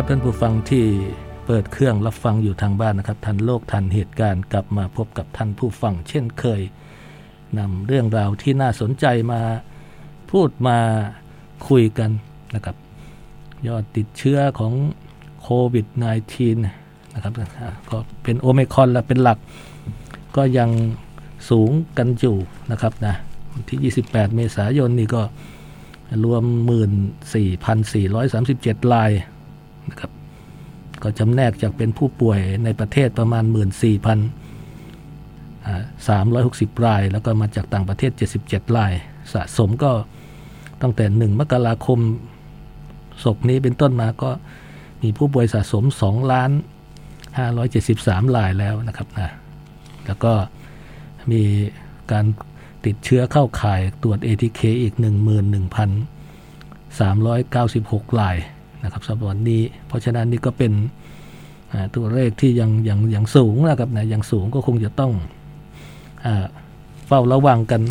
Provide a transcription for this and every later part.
ครับท่านผู้ฟังที่เปิดเครื่องรับฟังอยู่ทางบ้านนะครับทันโลกทันเหตุการณ์กลับมาพบกับท่านผู้ฟังเช่นเคยนำเรื่องราวที่น่าสนใจมาพูดมาคุยกันนะครับ ยอดติดเชื้อของโควิด -19 นะครับก็เป็นโอเมคอนและเป็นหลัก ก็ยังสูงกันอยู่นะครับนะวันที่ 28 เมษายนนี่ก็รวม 14,437ราย นะครับ ก็จำแนกจากเป็นผู้ป่วยในประเทศประมาณ 14,360 ราย แล้วก็มาจากต่างประเทศ 77 ราย สะสมก็ตั้งแต่ 1 มกราคมศกนี้เป็นต้นมาก็มีผู้ป่วยสะสม 2 ล้าน 573 รายแล้วนะครับนะแล้วก็มีการติดเชื้อเข้าข่ายตรวจ ATK อีก 11,396 ราย นะครับสำหรับวันนี้ เพราะฉะนั้นนี่ก็เป็นตัวเลขที่ยังยังยังสูงนะครับนะยังสูงก็คงจะต้องเฝ้าระวังกัน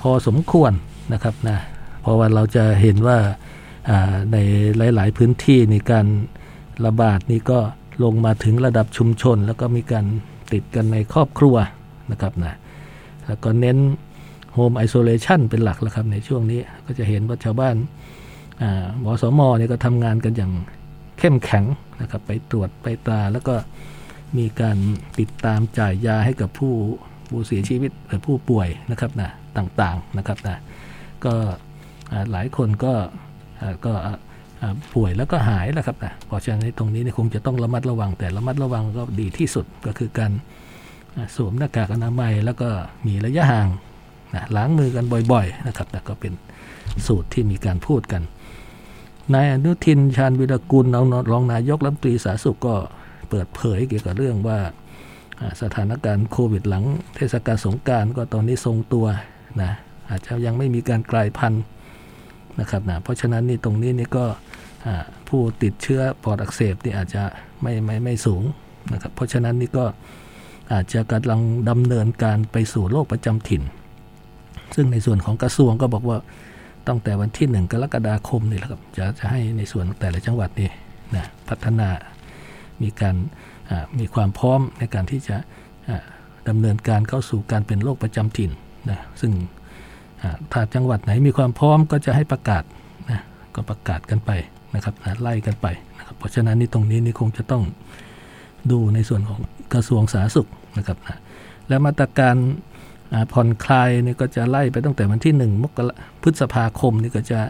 พอสมควรนะครับนะเพราะว่าเราจะเห็นว่าในหลาย ๆ พื้นที่ในการระบาดนี้ก็ลงมาถึงระดับชุมชน แล้วก็มีการติดกันในครอบครัวนะครับนะแล้วก็เน้นโฮมไอโซเลชันเป็นหลักแล้วครับในช่วงนี้ก็จะเห็นว่าชาวบ้าน หมอสมอเนี่ยก็ทำงานกันอย่างเข้มแข็งนะครับ ไปตรวจไปตาแล้วก็มีการติดตามจ่ายยาให้กับผู้ผู้เสียชีวิตหรือผู้ป่วยนะครับนะต่างๆนะครับนะก็หลายคนก็ก็ป่วยแล้วก็หายแล้วครับนะเพราะฉะนั้นตรงนี้คงจะต้องระมัดระวังแต่ระมัดระวังก็ดีที่สุดก็คือการสวมหน้ากากอนามัยแล้วก็มีระยะห่างนะล้างมือกันบ่อยๆนะครับนะก็เป็นสูตรที่มีการพูดกัน นายอนุทินชาญวิรกุลรองนายกรัฐมนตรีสาธารณสุขก็เปิดเผยเกี่ยวกับเรื่องว่าสถานการณ์โควิดหลัง เทศกาลสงการก็ตอนนี้ทรงตัวนะอาจจะยังไม่มีการกลายพันธุ์นะครับนะเพราะฉะนั้นนี่ตรงนี้นี่ก็ผู้ติดเชื้อปอดอักเสบนี่อาจจะไม่ไม่ไม่สูงนะครับเพราะฉะนั้นนี่ก็อาจจะกำลังดำเนินการไปสู่โรคประจำถิ่น ซึ่งในส่วนของกระทรวงก็บอกว่า ตั้งแต่วันที่1กรกฎาคมนี่แหละครับจะจะให้ในส่วนแต่ละจังหวัดนี่นะพัฒนามีการมีความพร้อมในการที่จะดำเนินการเข้าสู่การเป็นโรคประจำถิ่นนะซึ่งถ้าจังหวัดไหนมีความพร้อมก็จะให้ประกาศนะก็ประกาศกันไปนะครับนะไล่กันไปนะครับเพราะฉะนั้นนี่ตรงนี้นี่คงจะต้องดูในส่วนของกระทรวงสาธารณสุขนะครับนะและมาตรการ ผ่อนคลายนี่ก็จะไล่ไปตั้งแต่วันที่ 1 มกราพฤษภาคมนี่ก็จะ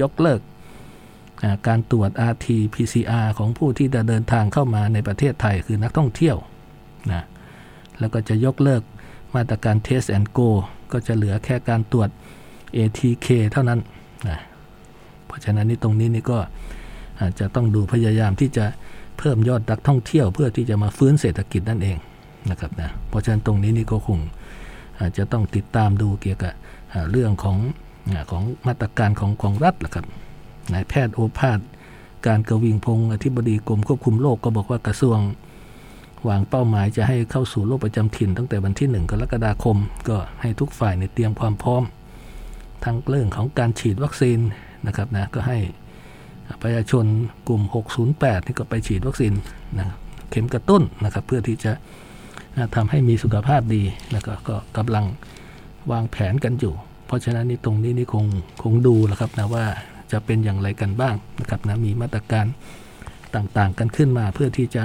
ยกเลิกการตรวจ RT PCR ของผู้ที่จะเดินทางเข้ามาในประเทศไทยคือนักท่องเที่ยวนะแล้วก็จะยกเลิกมาตรการ Test and Go ก็จะเหลือแค่การตรวจ ATK เท่านั้นนะเพราะฉะนั้นนี่ตรงนี้นี่ก็อาจจะต้องดูพยายามที่จะเพิ่มยอดนักท่องเที่ยว เพื่อที่จะมาฟื้นเศรษฐกิจนั่นเองนะครับนะเพราะฉะนั้นตรงนี้นี่ก็คง อาจจะต้องติดตามดูเกี่ยวกับเรื่องของของมาตรการของของรัฐละครับนายแพทย์โอภาสการกวิงพงศ์อธิบดีกรมควบคุมโรคก็บอกว่ากระทรวงวางเป้าหมายจะให้เข้าสู่โรคประจำถิ่นตั้งแต่วันที่ 1 กรกฎาคม ก็ให้ทุกฝ่ายในเตรียมความพร้อม ทั้งเรื่องของการฉีดวัคซีนนะครับนะก็ให้ประชาชนกลุ่ม 608 ที่ก็ไปฉีดวัคซีนนะเข็มกระตุ้นนะครับเพื่อที่จะ ทำให้มีสุขภาพดีแล้วก็ก็กำลังวางแผนกันอยู่ เพราะฉะนั้นนี่ตรงนี้นี่คงคงดูแล้วครับนะว่าจะเป็นอย่างไรกันบ้างนะครับนะมีมาตรการต่างๆกันขึ้นมาเพื่อที่จะ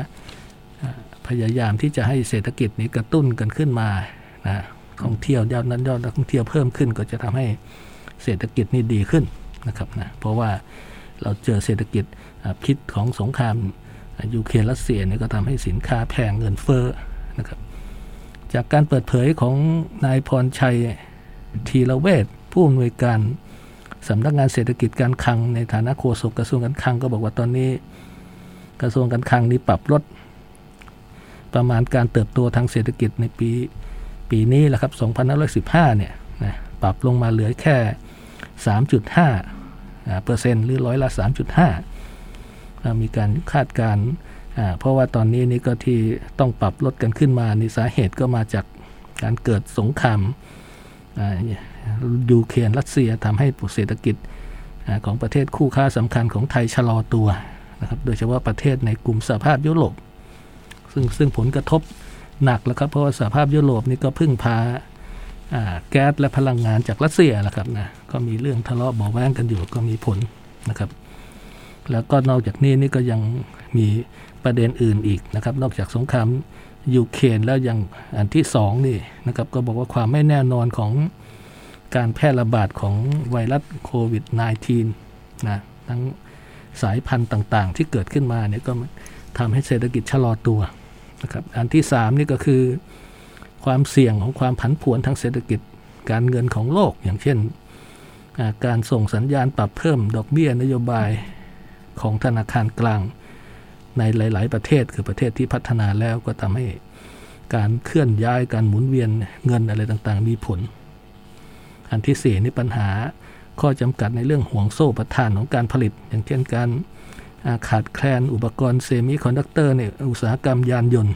พยายามที่จะให้เศรษฐกิจนี้กระตุ้นกันขึ้นมานะท่องเที่ยวยอดนั้นยอดนักท่องเที่ยวเพิ่มขึ้นก็จะทำให้เศรษฐกิจนี่ดีขึ้นนะครับนะเพราะว่าเราเจอเศรษฐกิจพิษของสงครามยูเครนรัสเซียนี่ก็ทำให้สินค้าแพงเงินเฟ้อ นะครับ จากการเปิดเผยของนายพรชัยทีละเวทผู้อำนวยการสำนักงานเศรษฐกิจการคลังในฐานะโฆษกกระทรวงการคลังก็บอกว่าตอนนี้ กระทรวงการคลังนี้ปรับลดประมาณการเติบโตทางเศรษฐกิจในปีปีนี้แหละครับ2515เนี่ยนะปรับลงมาเหลือแค่ 3.5เปอร์เซ็นต์หรือร้อยละ 3.5 มีการคาดการ เพราะว่าตอนนี้นี่ก็ที่ต้องปรับลดกันขึ้นมานี่สาเหตุก็มาจากการเกิดสงครามยูเครนรัสเซียทำให้เศรษฐกิจของประเทศคู่ค้าสำคัญของไทยชะลอตัวนะครับโดยเฉพาะประเทศในกลุ่มสหภาพยุโรปซึ่งซึ่งผลกระทบหนักแล้วครับเพราะว่าสหภาพยุโรปนี่ก็พึ่งพาแก๊สและพลังงานจากรัสเซียแหละครับนะก็มีเรื่องทะเลาะเบาแวงกันอยู่ก็มีผลนะครับ แล้วก็นอกจากนี้นี่ก็ยังมี ประเด็นอื่นอีกนะครับ นอกจากสงครามยูเครนแล้วยังอันที่สองนี่นะครับ ก็บอกว่าความไม่แน่นอนของการแพร่ระบาดของไวรัสโควิด -19 นะทั้งสายพันธุ์ต่างๆ ที่เกิดขึ้นมาเนี่ยก็ทำให้เศรษฐกิจชะลอตัวนะครับอันที่3นี่ก็คือ ความเสี่ยงของความผันผวนทางเศรษฐกิจการเงินของโลก อย่างเช่น การส่งสัญญาณปรับเพิ่มดอกเบี้ยนโยบายของธนาคารกลาง ในหลาย ๆ ประเทศคือประเทศที่พัฒนาแล้วก็ทำให้การเคลื่อนย้ายการหมุนเวียนเงินอะไรต่างๆ มีผล อันที่สี่นี่ปัญหาข้อจำกัดในเรื่องห่วงโซ่อุปทานของการผลิต อย่างเช่นการขาดแคลนอุปกรณ์เซมิคอนดักเตอร์ในอุตสาหกรรมยานยนต์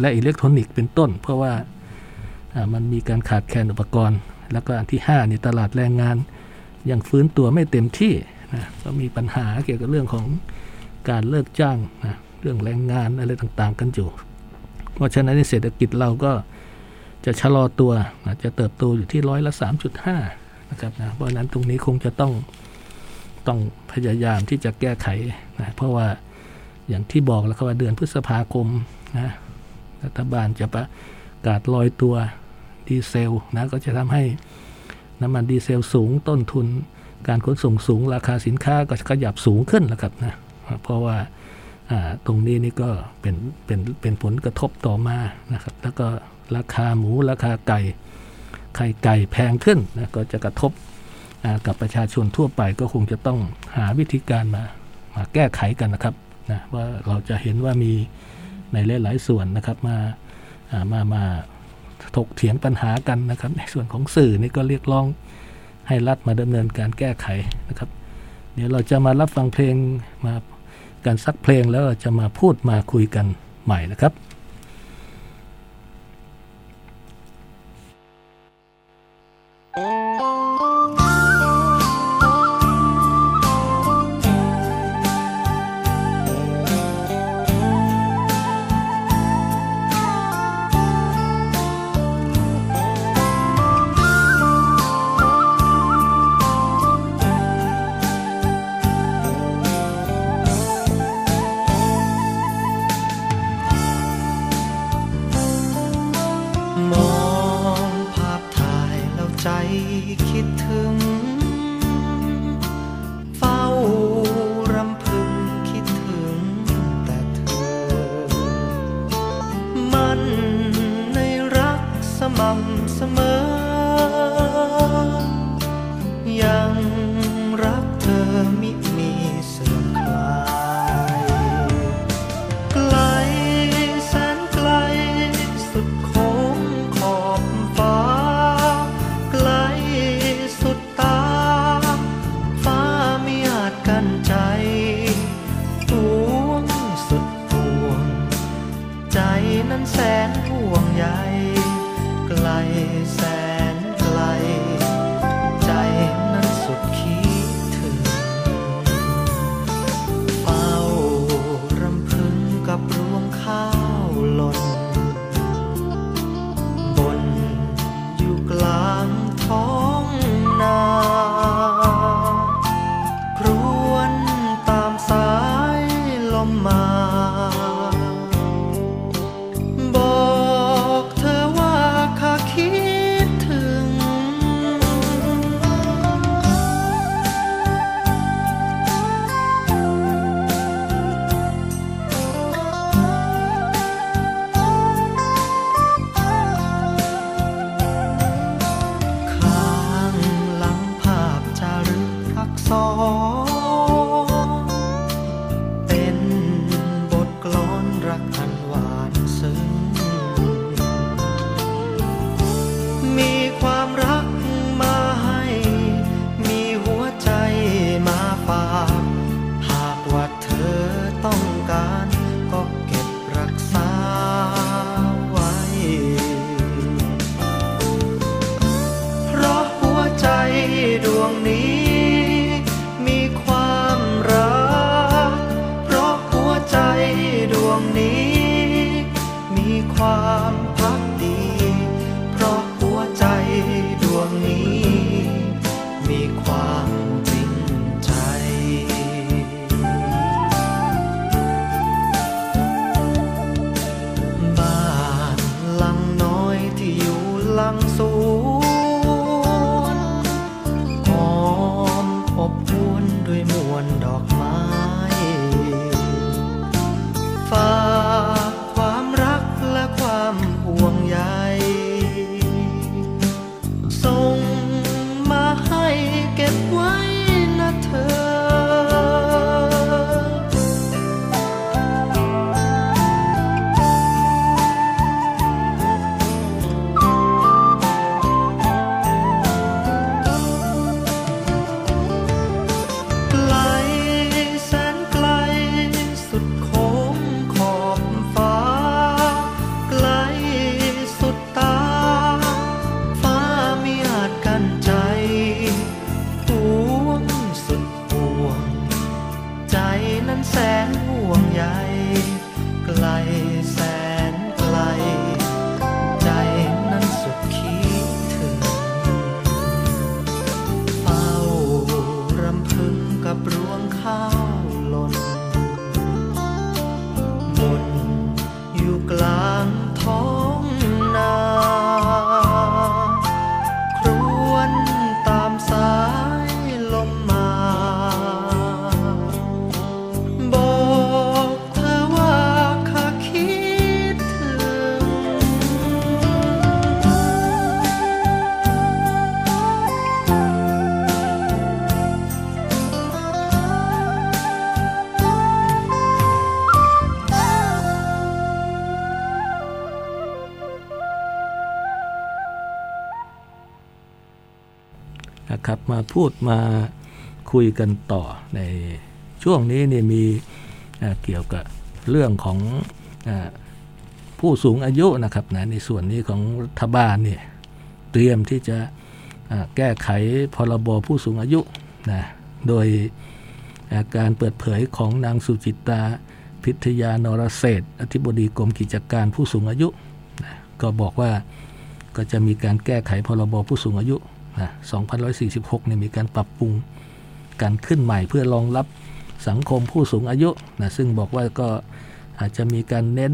และอิเล็กทรอนิกส์เป็นต้น เพราะว่ามันมีการขาดแคลนอุปกรณ์ แล้วก็อันที่5นี่ตลาดแรงงานยังฟื้นตัวไม่เต็มที่นะก็มีปัญหาเกี่ยวกับเรื่องของ การเลิกจ้างนะเรื่องแรงงานอะไรต่างๆกันอยู่ เพราะฉะนั้นเศรษฐกิจเราก็จะชะลอตัวนะจะเติบโตอยู่ที่ร้อยละ 3.5นะครับนะเพราะนั้นตรงนี้คงจะต้องต้องพยายามที่จะแก้ไขนะเพราะว่าอย่างที่บอกแล้วครับว่าเดือนพฤษภาคมนะรัฐบาลจะประกาศลอยตัวดีเซลนะก็จะทำให้น้ำมันดีเซลสูงต้นทุนการขนส่งสูงราคาสินค้าก็ขยับสูงขึ้นแล้วครับนะ เพราะว่าตรงนี้นี่ก็เป็นเป็นเป็นผลกระทบต่อมานะครับแล้วก็ราคาหมูราคาไก่ไข่ไก่แพงขึ้นนะก็จะกระทบกับประชาชนทั่วไปก็คงจะต้องหาวิธีการมามาแก้ไขกันนะครับนะว่าเราจะเห็นว่ามีในหลาย ๆ ส่วนนะครับมามามาถกเถียงปัญหากันนะครับ ในส่วนของสื่อนี่ก็เรียกร้องให้รัฐมาดำเนินการแก้ไขนะครับ เดี๋ยวเราจะมารับฟังเพลงมา การซักเพลงแล้วจะมาพูดมาคุยกันใหม่นะครับ พูดมาคุยกันต่อในช่วงนี้นี่มีเกี่ยวกับเรื่องของอผู้สูงอายุนะครับนะในส่วนนี้ของรัฐบาลเนี่ยเตรียมที่จะแก้ไขพรบผู้สูงอายุนะโดยการเปิดเผยของนางสุจิตาพิทยานรเศษอธิบดีกรมกิจการผู้สูงอายุนะก็บอกว่าก็จะมีการแก้ไขพรบผู้สูงอายุ 2146เนี่ยมีการปรับปรุงการขึ้นใหม่เพื่อรองรับสังคมผู้สูงอายุนะซึ่งบอกว่าก็อาจจะมีการเน้น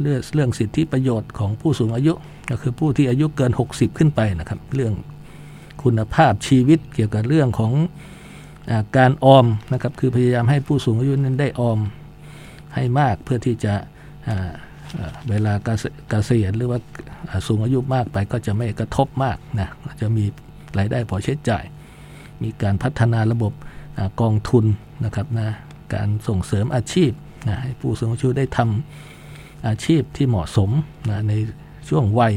เรื่องเรื่องสิทธิประโยชน์ของผู้สูงอายุ ก็คือผู้ที่อายุเกิน 60 ขึ้นไปนะครับ เรื่องคุณภาพชีวิตเกี่ยวกับเรื่องของอการออมนะครับคือพยายามให้ผู้สูงอายุนั้นได้ออมให้มากเพื่อที่จะเวลาเกษียณหรือว่าสูงอายุมากไปก็จะไม่กระทบมากนะจะมี รายได้พอใช้จ่าย มีการพัฒนาระบบกองทุนนะครับนะการส่งเสริมอาชีพนะให้ผู้สูงอายุได้ทำอาชีพที่เหมาะสมนะในช่วงวัย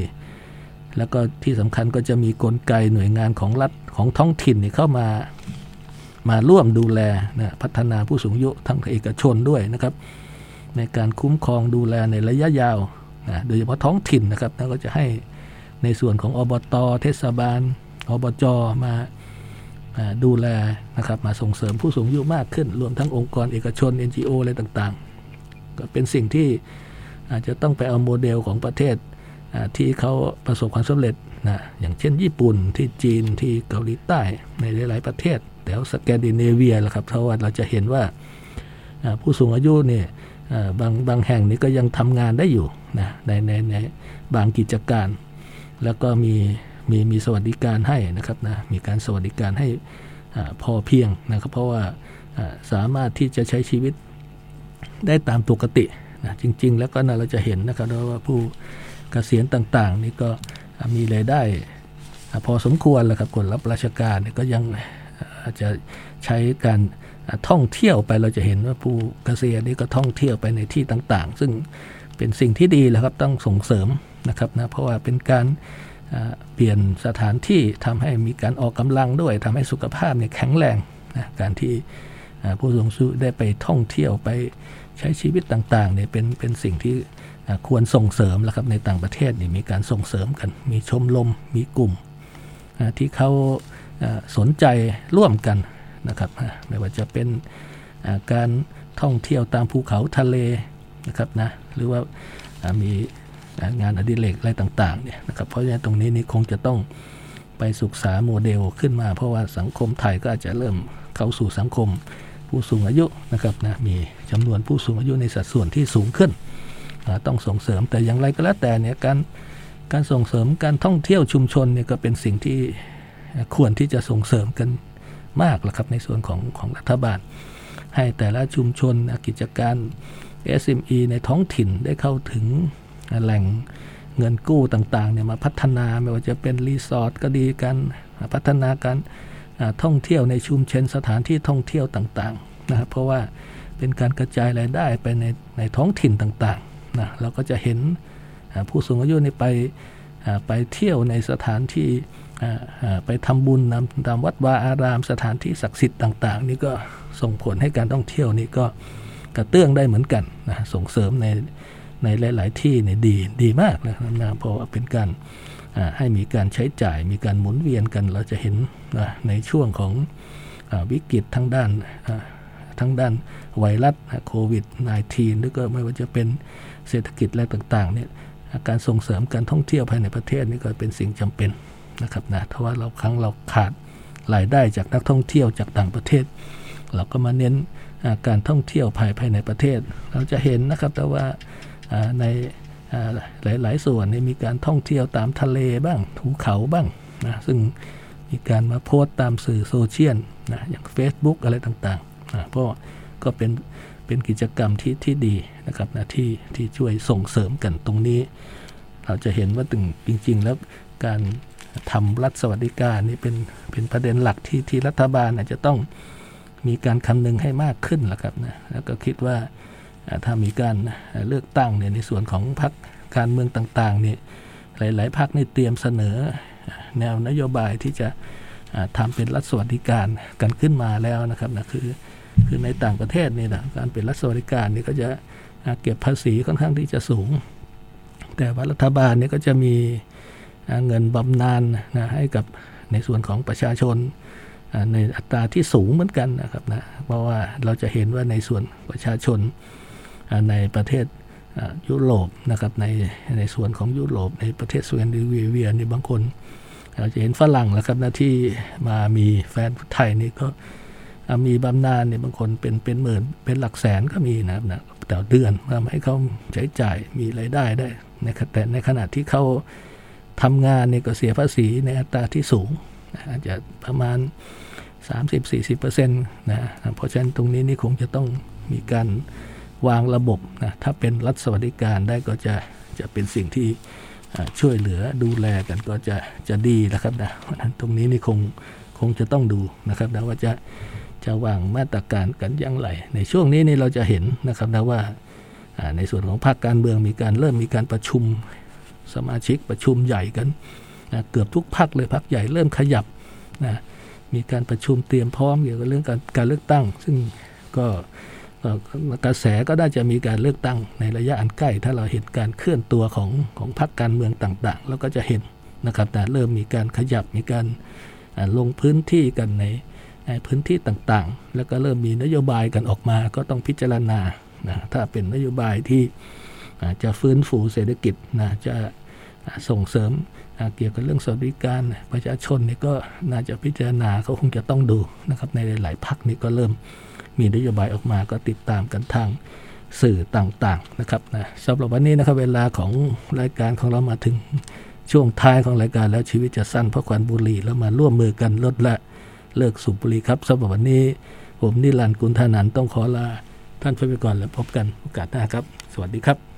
แล้วก็ที่สำคัญก็จะมีกลไกหน่วยงานของรัฐของท้องถิ่นเข้ามามาร่วมดูแลนะพัฒนาผู้สูงอายุทั้งเอกชนด้วยนะครับ ในการคุ้มครองดูแลในระยะยาวนะโดยเฉพาะท้องถิ่นนะครับแล้วก็จะให้ในส่วนของอบตเทศบาล อบจมาดูแลนะครับมาส่งเสริมผู้สูงอายุมากขึ้น รวมทั้งองค์กรเอกชน NGO อะไรต่างๆ ก็เป็นสิ่งที่อาจจะต้องไปเอาโมเดลของประเทศที่เขาประสบความสำเร็จนะอย่างเช่นญี่ปุ่นที่จีนที่เกาหลีใต้ในหลาย ๆ ประเทศแถวสแกนดิเนเวียแหละครับเพราะว่าเราจะเห็นว่าผู้สูงอายุเนี่ยบางบางแห่งนี้ก็ยังทำงานได้อยู่นะในในในบางกิจการ แล้วก็มี มีมีสวัสดิการให้นะครับนะมีการสวัสดิการให้พอเพียงนะครับ เพราะว่าสามารถที่จะใช้ชีวิตได้ตามปกตินะจริง ๆ แล้วก็นะเราจะเห็นนะครับว่าผู้เกษียณต่างๆ นี่ก็มีรายได้พอสมควรแล้วครับคนรับราชการก็ยังอาจจะใช้การท่องเที่ยวไปเราจะเห็นว่าผู้เกษียณนี่ก็ท่องเที่ยวไปในที่ต่างๆ ซึ่งเป็นสิ่งที่ดีแล้วครับต้องส่งเสริมนะครับนะเพราะว่าเป็นการ เปลี่ยนสถานที่ทำให้มีการออกกำลังด้วยทำให้สุขภาพเนี่ยแข็งแรงนะการที่ผู้สูงอายุได้ไปท่องเที่ยวไปใช้ชีวิตต่างๆเนี่ยเป็นเป็นสิ่งที่ควรส่งเสริมแล้วครับในต่างประเทศนี่มีการส่งเสริมกัน มีชมรมมีกลุ่มที่เขาสนใจร่วมกันนะครับไม่ว่าจะเป็นการท่องเที่ยวตามภูเขาทะเลนะครับนะหรือว่ามี งานอดิเรกอะไรต่างๆเนี่ยนะครับเพราะฉะนั้นตรงนี้นี่คงจะต้องไปศึกษาโมเดลขึ้นมา เพราะว่าสังคมไทยก็อาจจะเริ่มเข้าสู่สังคมผู้สูงอายุนะครับนะมีจำนวนผู้สูงอายุในสัดส่วนที่สูงขึ้น ต้องส่งเสริมแต่อย่างไรก็แล้วแต่เนี่ยการการส่งเสริมการท่องเที่ยวชุมชนเนี่ยก็เป็นสิ่งที่ควรที่จะส่งเสริมกันมากล้วครับในส่วนของของรัฐบาล ให้แต่ละชุมชนกิจการ SME ในท้องถิ่นได้เข้าถึง แหล่งเงินกู้ต่างๆเนี่ยมาพัฒนาไม่ว่าจะเป็นรีสอร์ทก็ดีกันพัฒนาการท่องเที่ยวในชุมชนสถานที่ท่องเที่ยวต่างๆนะครับเพราะว่าเป็นการกระจายรายได้ไปในในท้องถิ่นต่างๆนะเราก็จะเห็นผู้สูงอายุนี่ไปไปเที่ยวในสถานที่ไปทำบุญนำตามวัดวาอาราม สถานที่ศักดิ์สิทธิ์ต่างๆ นี่ก็ส่งผลให้การท่องเที่ยวนี่ก็กระเตื้องได้เหมือนกันนะส่งเสริมใน ในหลาย ๆ ที่เนี่ยดีดีมากนะครับนะเพราะว่าเป็นการให้มีการใช้จ่ายมีการหมุนเวียนกัน เราจะเห็นในช่วงของวิกฤตทั้งด้านทั้งด้านไวรัสโควิด -19 หรือก็ไม่ว่าจะเป็นเศรษฐกิจและต่างๆเนี่ยการส่งเสริมการท่องเที่ยวภายในประเทศนี่ก็เป็นสิ่งจำเป็นนะครับนะเพราะว่าเราครั้งเราขาดรายได้จากนักท่องเที่ยวจากต่างประเทศ เราก็มาเน้นการท่องเที่ยวภายภายในประเทศ เราจะเห็นนะครับแต่ว่า ในหลาย ๆ ส่วนมีการท่องเที่ยวตามทะเลบ้างภูเขาบ้างนะซึ่งมีการมาโพสต์ตามสื่อโซเชียลนะอย่าง Facebook อะไรต่างๆนะเพราะก็เป็นเป็นกิจกรรมที่ที่ดีนะครับนะที่ที่ช่วยส่งเสริมกันตรงนี้ เราจะเห็นว่าถึงจริง ๆ แล้วการทำรัฐสวัสดิการนี่เป็นเป็นประเด็นหลักที่ที่รัฐบาลอาจจะต้องมีการคำนึงให้มากขึ้นแล้วครับนะแล้วก็คิดว่า ถ้ามีการเลือกตั้งเนี่ยในส่วนของพรรคการเมืองต่างๆเนี่ยหลาย ๆพรรคนี่เตรียมเสนอแนวนโยบายที่จะทำเป็นรัฐสวัสดิการกันขึ้นมาแล้วนะครับนะคือคือในต่างประเทศนี่นะการเป็นรัฐสวัสดิการนี่ก็จะเก็บภาษีค่อนข้างที่จะสูง แต่ว่ารัฐบาลนี่ก็จะมีเงินบำนาญนะให้กับในส่วนของประชาชนในอัตราที่สูงเหมือนกันนะครับนะเพราะว่าเราจะเห็นว่าในส่วนประชาชน ในประเทศยุโรปนะครับในในส่วนของยุโรปในประเทศสวีเดนหรือเวียนี่บางคนเราจะเห็นฝรั่งแล้วครับนะที่มามีแฟนไทยนี่ก็มีบำนาญเนี่ยบางคนเป็นเป็นหมื่นเป็นหลักแสนก็มีนะครับนะต่อเดือนทำให้เขาใช้จ่ายมีรายได้ได้ในแต่ในขณะที่เขาทำงานเนี่ยก็เสียภาษีในอัตราที่สูงอาจจะประมาณ 30-40%นะเพราะฉะนั้นตรงนี้นี่คงจะต้องมีการ วางระบบนะถ้าเป็นรัฐสวัสดิการได้ก็จะจะเป็นสิ่งที่ช่วยเหลือดูแลกันก็จะจะดีนะครับนะเพราะนั้นตรงนี้นี่คงคงจะต้องดูนะครับนะว่าจะจะวางมาตรการกันอย่างไร ในช่วงนี้นี่เราจะเห็นนะครับนะว่าในส่วนของภาคการเมืองมีการเริ่มมีการประชุมสมาชิกประชุมใหญ่กันนะเกือบทุกพักเลยพักใหญ่เริ่มขยับนะมีการประชุมเตรียมพร้อมเกี่ยวกับเรื่องการการเลือกตั้ง ซึ่งก็ กระแสก็น่าจะมีการเลือกตั้งในระยะอันใกล้ ถ้าเราเห็นการเคลื่อนตัวของของพรรคการเมืองต่างๆ แล้วก็จะเห็นนะครับแต่เริ่มมีการขยับมีการลงพื้นที่กันในในพื้นที่ต่างๆ แล้วก็เริ่มมีนโยบายกันออกมาก็ต้องพิจารณานะถ้าเป็นนโยบายที่จะฟื้นฟูเศรษฐกิจนะจะส่งเสริมเกี่ยวกับเรื่องสวัสดิการประชาชนนี่ก็น่าจะพิจารณาเขาคงจะต้องดูนะครับในหลายๆพักนี่ก็เริ่ม มีนโยบายออกมาก็ติดตามกันทางสื่อต่างๆนะครับนะสำหรับวันนี้นะครับเวลาของรายการของเรามาถึงช่วงท้ายของรายการแล้วชีวิตจะสั้นเพราะควันบุหรี่แล้วมาร่วมมือกันลดละเลิกสูบบุหรี่ครับสำหรับวันนี้ ผมนิรันดร์กุลธานันต้องขอลาท่านไปก่อนแล้วพบกันโอกาสหน้าครับ สวัสดีครับ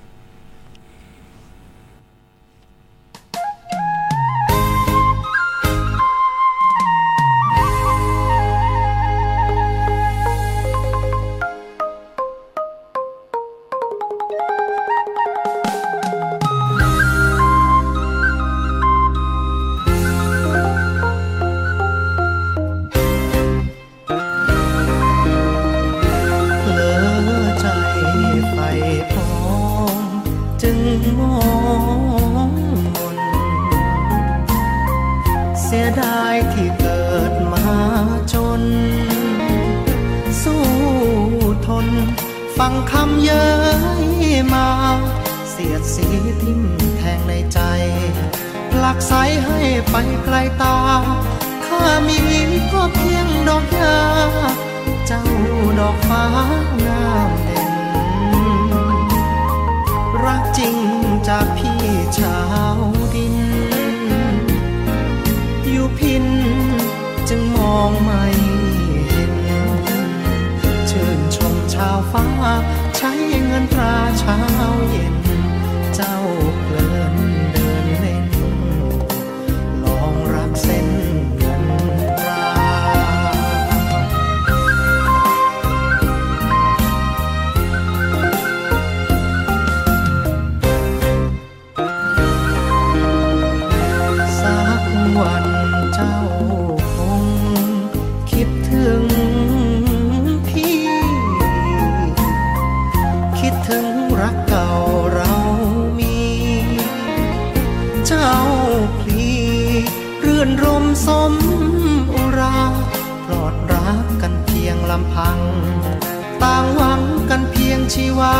วา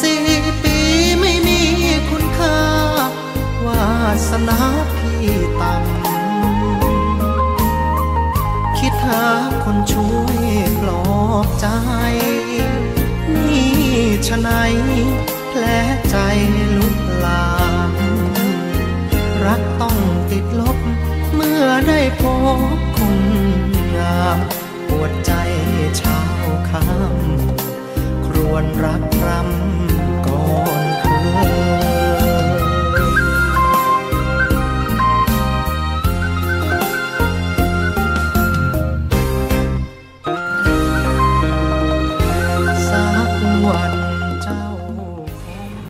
สี่ปีไม่มีคุณค่าวาสนาพี่ต่ำคิดหาคนช่วยปลอบใจ นี่ชะไหนแผลใจลุกลาม รักต้องติดลบ เมื่อได้พบคนงามปวดใจชาวคำ วนรักรำ